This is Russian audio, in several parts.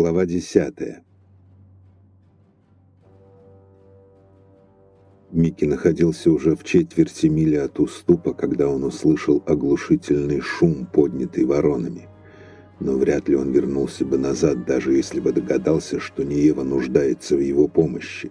Глава десятая. Микки находился уже в четверти мили от уступа, когда он услышал оглушительный шум, поднятый воронами. Но вряд ли он вернулся бы назад, даже если бы догадался, что Неева нуждается в его помощи.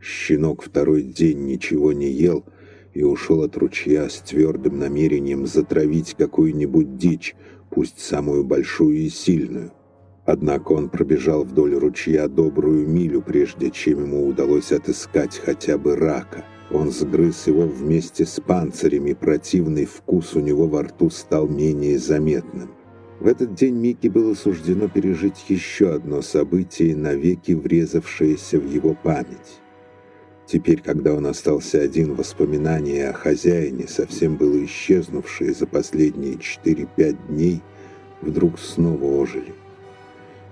Щенок второй день ничего не ел и ушел от ручья с твердым намерением затравить какую-нибудь дичь, пусть самую большую и сильную. Однако он пробежал вдоль ручья добрую милю, прежде чем ему удалось отыскать хотя бы рака. Он сгрыз его вместе с панцирем, и противный вкус у него во рту стал менее заметным. В этот день Микки было суждено пережить еще одно событие, навеки врезавшееся в его память. Теперь, когда он остался один, воспоминания о хозяине, совсем было исчезнувшие за последние 4-5 дней, вдруг снова ожили.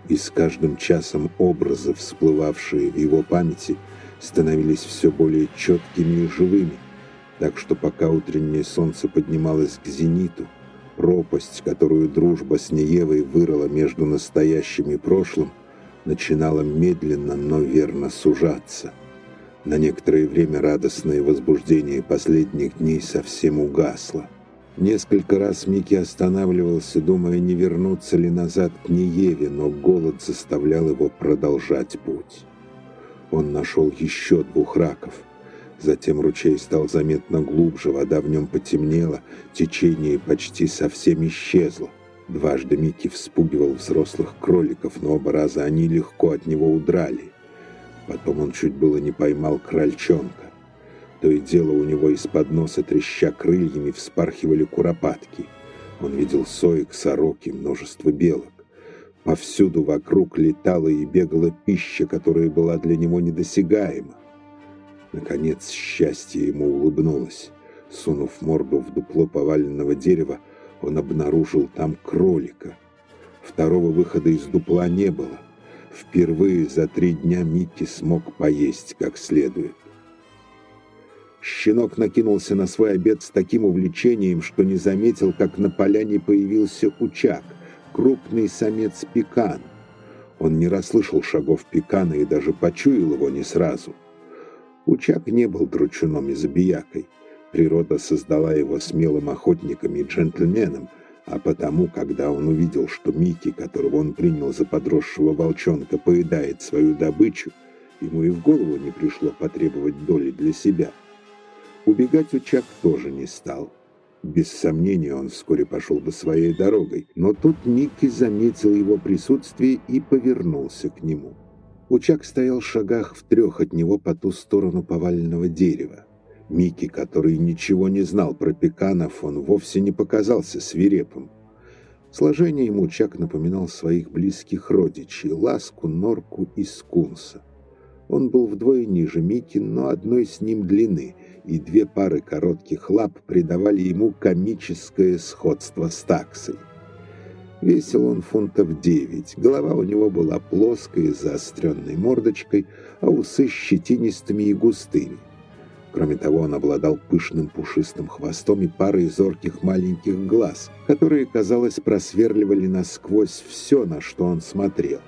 И с каждым часом образы, всплывавшие в его памяти, становились все более четкими и живыми, так что пока утреннее солнце поднималось к зениту, пропасть, которую дружба с Неевой вырыла между настоящим и прошлым, начинала медленно, но верно сужаться – на некоторое время радостное возбуждение последних дней совсем угасло. Несколько раз Микки останавливался, думая, не вернуться ли назад к Нееве, но голод заставлял его продолжать путь. Он нашел еще двух раков. Затем ручей стал заметно глубже, вода в нем потемнела, течение почти совсем исчезло. Дважды Микки вспугивал взрослых кроликов, но оба раза они легко от него удрали. Потом он чуть было не поймал крольчонка. То и дело у него из-под носа, треща крыльями, вспархивали куропатки. Он видел соек, сорок и множество белок. Повсюду вокруг летала и бегала пища, которая была для него недосягаема. Наконец счастье ему улыбнулось. Сунув морду в дупло поваленного дерева, он обнаружил там кролика. Второго выхода из дупла не было. Впервые за три дня Микки смог поесть как следует. Щенок накинулся на свой обед с таким увлечением, что не заметил, как на поляне появился учак, крупный самец пекан. Он не расслышал шагов пекана и даже почуял его не сразу. Учак не был дручуном и забиякой. Природа создала его смелым охотником и джентльменом, а потому, когда он увидел, что Микки, которого он принял за подросшего волчонка, поедает свою добычу, ему и в голову не пришло потребовать доли для себя. Убегать Учак тоже не стал. Без сомнения, он вскоре пошел бы своей дорогой, но тут Микки заметил его присутствие и повернулся к нему. Учак стоял в шагах в трех от него по ту сторону поваленного дерева. Микки, который ничего не знал про пеканов, он вовсе не показался свирепым. Сложение ему Чак напоминал своих близких родичей — Ласку, Норку и Скунса. Он был вдвое ниже Микки, но одной с ним длины, и две пары коротких лап придавали ему комическое сходство с таксой. Весил он фунтов девять, голова у него была плоской, с заостренной мордочкой, а усы щетинистыми и густыми. Кроме того, он обладал пышным пушистым хвостом и парой зорких маленьких глаз, которые, казалось, просверливали насквозь все, на что он смотрел.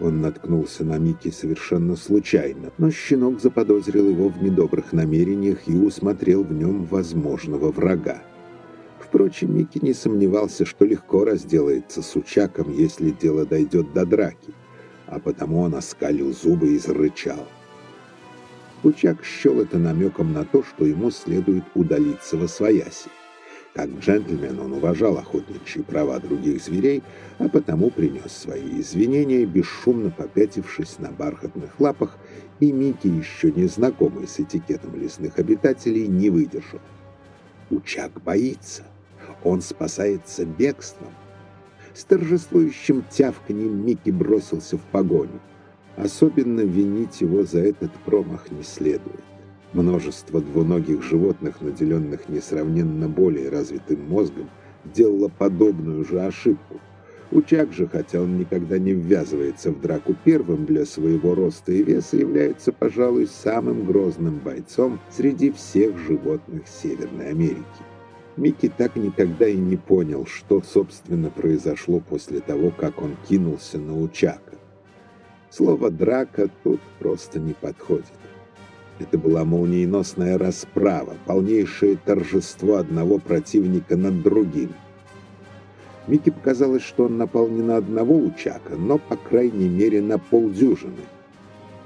Он наткнулся на Микки совершенно случайно, но щенок заподозрил его в недобрых намерениях и усмотрел в нем возможного врага. Впрочем, Микки не сомневался, что легко разделается с Учаком, если дело дойдет до драки, а потому он оскалил зубы и зарычал. Бучак счел это намеком на то, что ему следует удалиться во свояси. Как джентльмен он уважал охотничьи права других зверей, а потому принес свои извинения, бесшумно попятившись на бархатных лапах, и Микки, еще не знакомый с этикетом лесных обитателей, не выдержал. Учак боится. Он спасается бегством. С торжествующим тявканьем Микки бросился в погоню. Особенно винить его за этот промах не следует. Множество двуногих животных, наделенных несравненно более развитым мозгом, делало подобную же ошибку. Учак же, хотя он никогда не ввязывается в драку первым для своего роста и веса, является, пожалуй, самым грозным бойцом среди всех животных Северной Америки. Микки так никогда и не понял, что, собственно, произошло после того, как он кинулся на Учака. Слово «драка» тут просто не подходит. Это была молниеносная расправа, полнейшее торжество одного противника над другим. Микки показалось, что он напал не на одного Учака, но, по крайней мере, на полдюжины.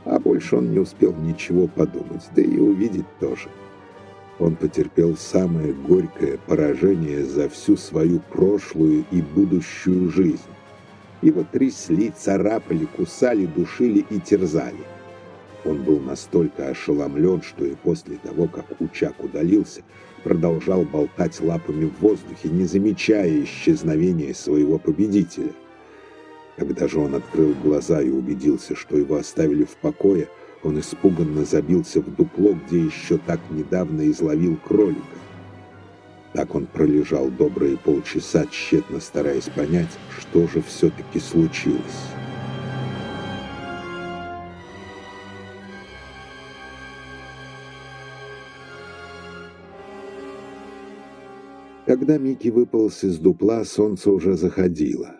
А больше он не успел ничего подумать, да и увидеть тоже. Он потерпел самое горькое поражение за всю свою прошлую и будущую жизнь. Его трясли, царапали, кусали, душили и терзали. Он был настолько ошеломлен, что и после того, как Учак удалился, продолжал болтать лапами в воздухе, не замечая исчезновения своего победителя. Когда же он открыл глаза и убедился, что его оставили в покое, он испуганно забился в дупло, где еще так недавно изловил кролика. Так он пролежал добрые полчаса, тщетно стараясь понять, что же все-таки случилось. Когда Микки выполз из дупла, солнце уже заходило.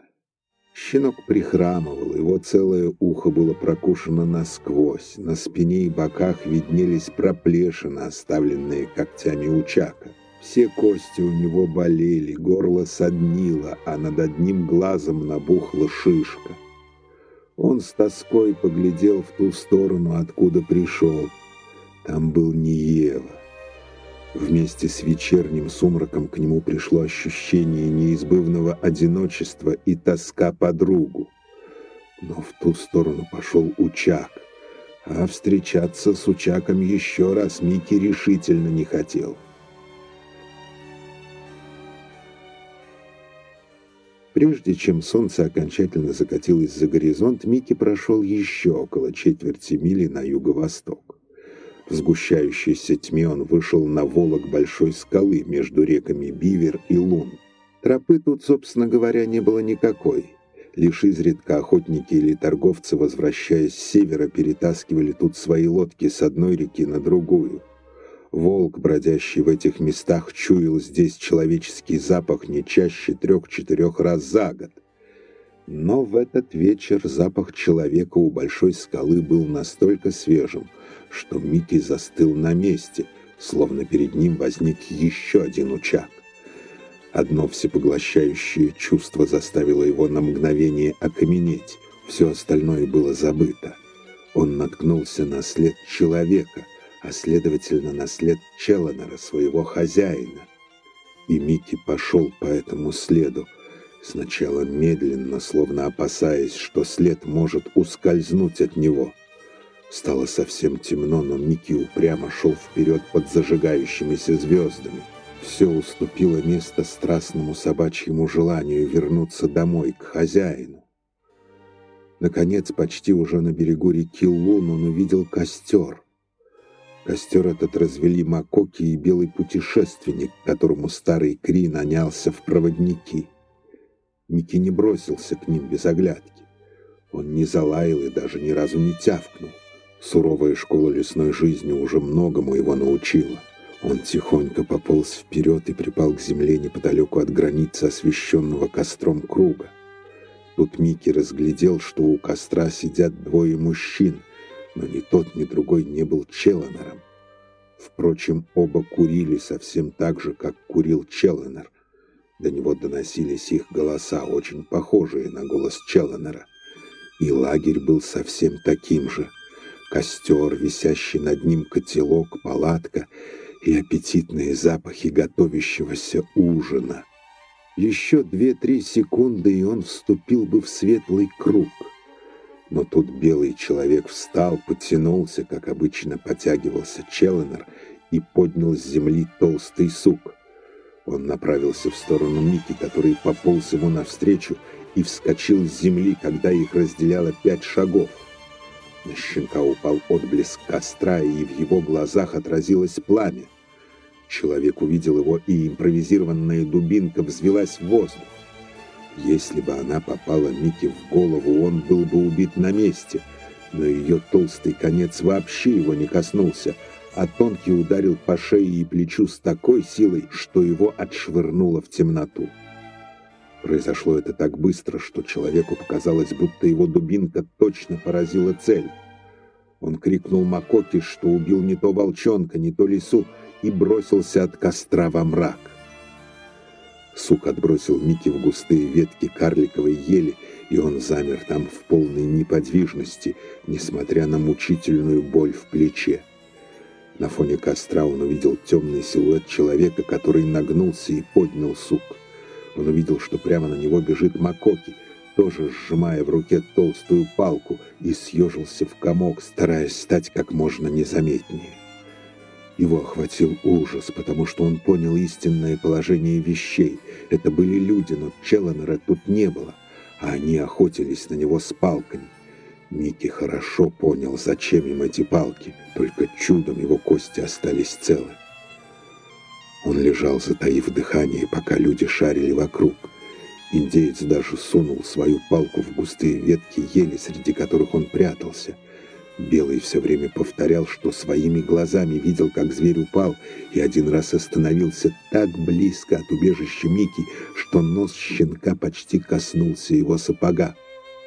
Щенок прихрамывал, его целое ухо было прокушено насквозь, на спине и боках виднелись проплешины, оставленные когтями учака. Все кости у него болели, горло соднило, а над одним глазом набухла шишка. Он с тоской поглядел в ту сторону, откуда пришел. Там был не Ева. Вместе с вечерним сумраком к нему пришло ощущение неизбывного одиночества и тоска по другу. Но в ту сторону пошел Учак, а встречаться с Учаком еще раз Микки решительно не хотел. Прежде чем солнце окончательно закатилось за горизонт, Микки прошел еще около четверти мили на юго-восток. В сгущающейся тьме он вышел на волок большой скалы между реками Бивер и Лун. Тропы тут, собственно говоря, не было никакой. Лишь изредка охотники или торговцы, возвращаясь с севера, перетаскивали тут свои лодки с одной реки на другую. Волк, бродящий в этих местах, чуял здесь человеческий запах не чаще трех-четырех раз за год. Но в этот вечер запах человека у большой скалы был настолько свежим – что Микки застыл на месте, словно перед ним возник еще один учак. Одно всепоглощающее чувство заставило его на мгновение окаменеть, все остальное было забыто. Он наткнулся на след человека, а следовательно на след Челленера, своего хозяина. И Микки пошел по этому следу, сначала медленно, словно опасаясь, что след может ускользнуть от него – Стало совсем темно, но Микки упрямо шел вперед под зажигающимися звездами. Все уступило место страстному собачьему желанию вернуться домой, к хозяину. Наконец, почти уже на берегу реки Лун он увидел костер. Костер этот развели Макоки и белый путешественник, которому старый Кри нанялся в проводники. Микки не бросился к ним без оглядки. Он не залаял и даже ни разу не тявкнул. Суровая школа лесной жизни уже многому его научила. Он тихонько пополз вперед и припал к земле неподалеку от границы освещенного костром круга. Тут Микки разглядел, что у костра сидят двое мужчин, но ни тот, ни другой не был Челленером. Впрочем, оба курили совсем так же, как курил Челленер. До него доносились их голоса, очень похожие на голос Челленера. И лагерь был совсем таким же – костер, висящий над ним котелок, палатка и аппетитные запахи готовящегося ужина. Еще две-три секунды, и он вступил бы в светлый круг. Но тут белый человек встал, потянулся, как обычно потягивался Челленер, и поднял с земли толстый сук. Он направился в сторону Мики, который пополз ему навстречу и вскочил с земли, когда их разделяло пять шагов. На щенка упал отблеск костра, и в его глазах отразилось пламя. Человек увидел его, и импровизированная дубинка взвелась в воздух. Если бы она попала Микки в голову, он был бы убит на месте, но ее толстый конец вообще его не коснулся, а тонкий ударил по шее и плечу с такой силой, что его отшвырнуло в темноту. Произошло это так быстро, что человеку показалось, будто его дубинка точно поразила цель. Он крикнул Макоки, что убил не то волчонка, не то лису, и бросился от костра во мрак. Сук отбросил Микки в густые ветки карликовой ели, и он замер там в полной неподвижности, несмотря на мучительную боль в плече. На фоне костра он увидел темный силуэт человека, который нагнулся и поднял сук. Он увидел, что прямо на него бежит Макоки, тоже сжимая в руке толстую палку, и съежился в комок, стараясь стать как можно незаметнее. Его охватил ужас, потому что он понял истинное положение вещей. Это были люди, но Челленера тут не было, а они охотились на него с палками. Микки хорошо понял, зачем им эти палки, только чудом его кости остались целы. Он лежал, затаив дыхание, пока люди шарили вокруг. Индеец даже сунул свою палку в густые ветки ели, среди которых он прятался. Белый все время повторял, что своими глазами видел, как зверь упал, и один раз остановился так близко от убежища Мики, что нос щенка почти коснулся его сапога.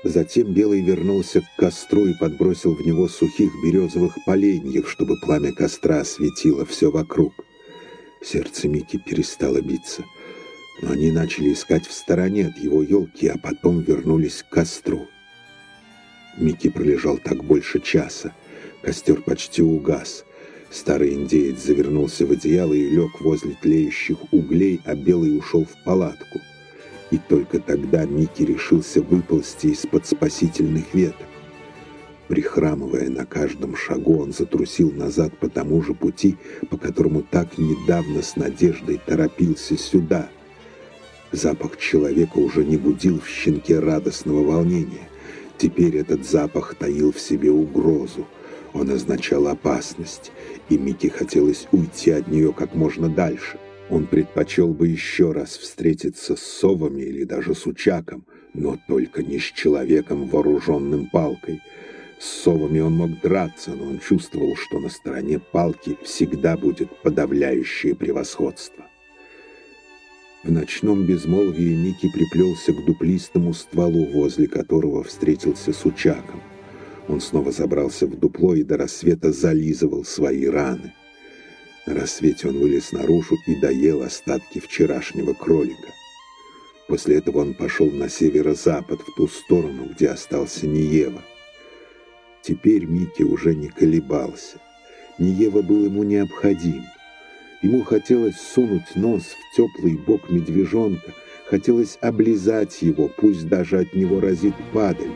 Затем Белый вернулся к костру и подбросил в него сухих березовых поленьев, чтобы пламя костра осветило все вокруг. Сердце Мики перестало биться. Но они начали искать в стороне от его елки, а потом вернулись к костру. Микки пролежал так больше часа. Костер почти угас. Старый индеец завернулся в одеяло и лег возле тлеющих углей, а Белый ушел в палатку. И только тогда Микки решился выползти из-под спасительных веток. Прихрамывая на каждом шагу, он затрусил назад по тому же пути, по которому так недавно с надеждой торопился сюда. Запах человека уже не будил в щенке радостного волнения. Теперь этот запах таил в себе угрозу. Он означал опасность, и Микки хотелось уйти от нее как можно дальше. Он предпочел бы еще раз встретиться с совами или даже с учаком, но только не с человеком, вооруженным палкой — с совами он мог драться, но он чувствовал, что на стороне палки всегда будет подавляющее превосходство. В ночном безмолвии Микки приплелся к дуплистому стволу, возле которого встретился с Учаком. Он снова забрался в дупло и до рассвета зализывал свои раны. На рассвете он вылез наружу и доел остатки вчерашнего кролика. После этого он пошел на северо-запад, в ту сторону, где остался Ниева. Теперь Микки уже не колебался. Ниева был ему необходим. Ему хотелось сунуть нос в теплый бок медвежонка, хотелось облизать его, пусть даже от него разит падаль.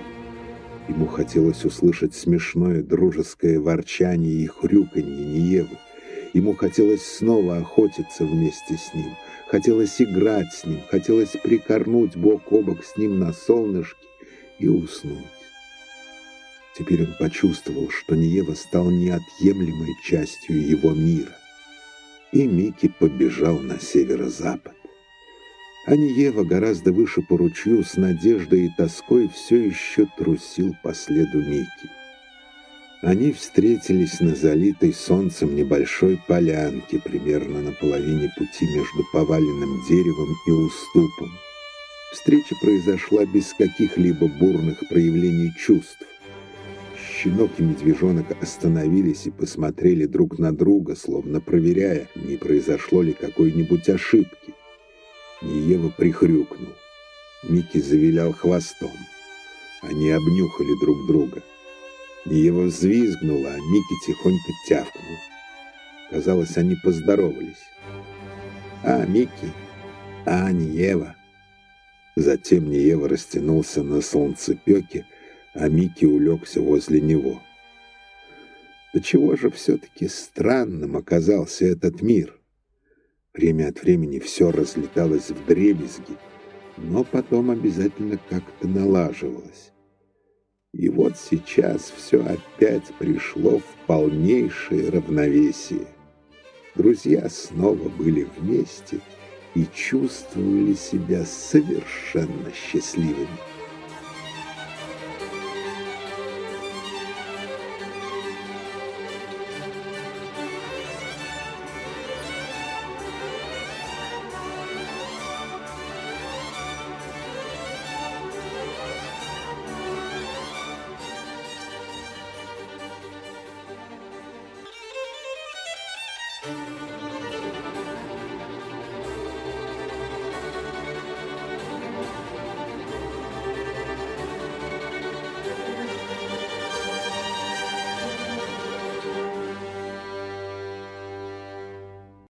Ему хотелось услышать смешное дружеское ворчание и хрюканье Ниевы. Ему хотелось снова охотиться вместе с ним, хотелось играть с ним, хотелось прикорнуть бок о бок с ним на солнышке и уснуть. Теперь он почувствовал, что Ниева стал неотъемлемой частью его мира. И Микки побежал на северо-запад. А Ниева гораздо выше по ручью с надеждой и тоской все еще трусил по следу Микки. Они встретились на залитой солнцем небольшой полянке, примерно на половине пути между поваленным деревом и уступом. Встреча произошла без каких-либо бурных проявлений чувств. Щенок и медвежонок остановились и посмотрели друг на друга, словно проверяя, не произошло ли какой-нибудь ошибки. Ниева прихрюкнул. Микки завилял хвостом. Они обнюхали друг друга. Ниева взвизгнула, а Микки тихонько тявкнул. Казалось, они поздоровались. «А, Микки! А, Ниева!» Затем Ниева растянулся на солнцепеке, а Микки улегся возле него. Да чего же все-таки странным оказался этот мир? Время от времени все разлеталось в дребезги, но потом обязательно как-то налаживалось. И вот сейчас все опять пришло в полнейшее равновесие. Друзья снова были вместе и чувствовали себя совершенно счастливыми.